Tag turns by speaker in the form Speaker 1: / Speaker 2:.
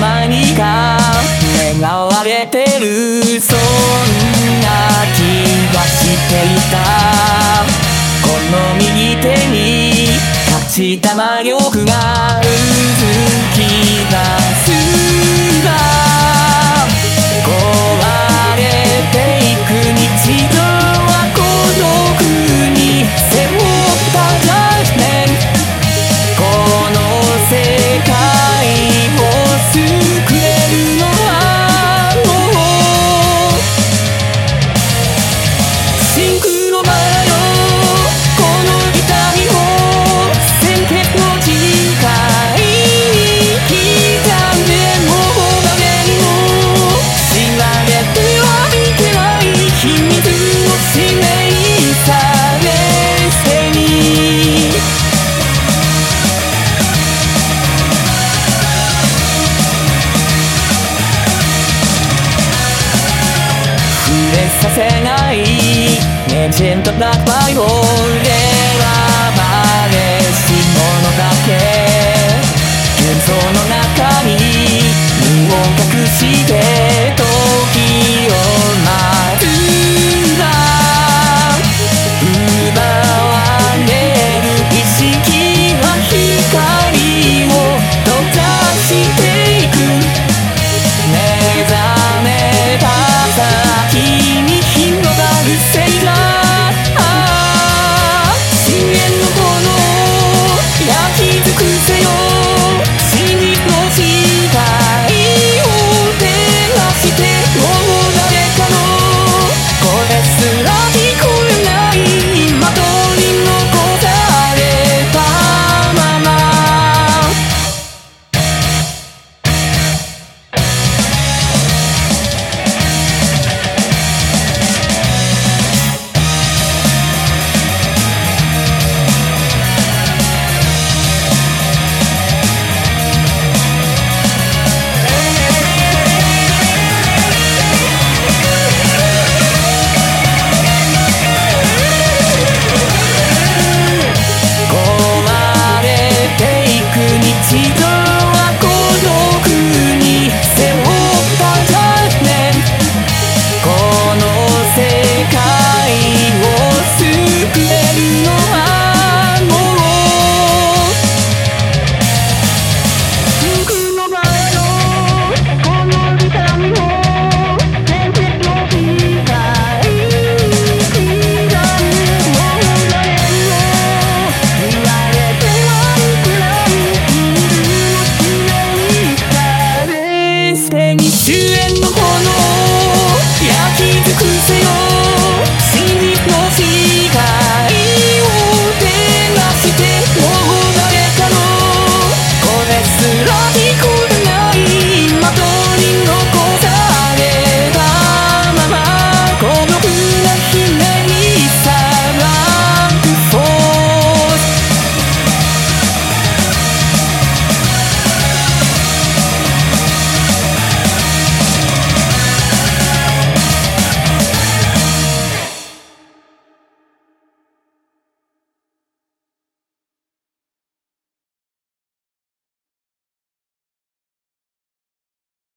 Speaker 1: 何か願われてるそんな気がしていた。この右手に勝ちた魔力がうずきがさせない。ネジェントブラックバイオレは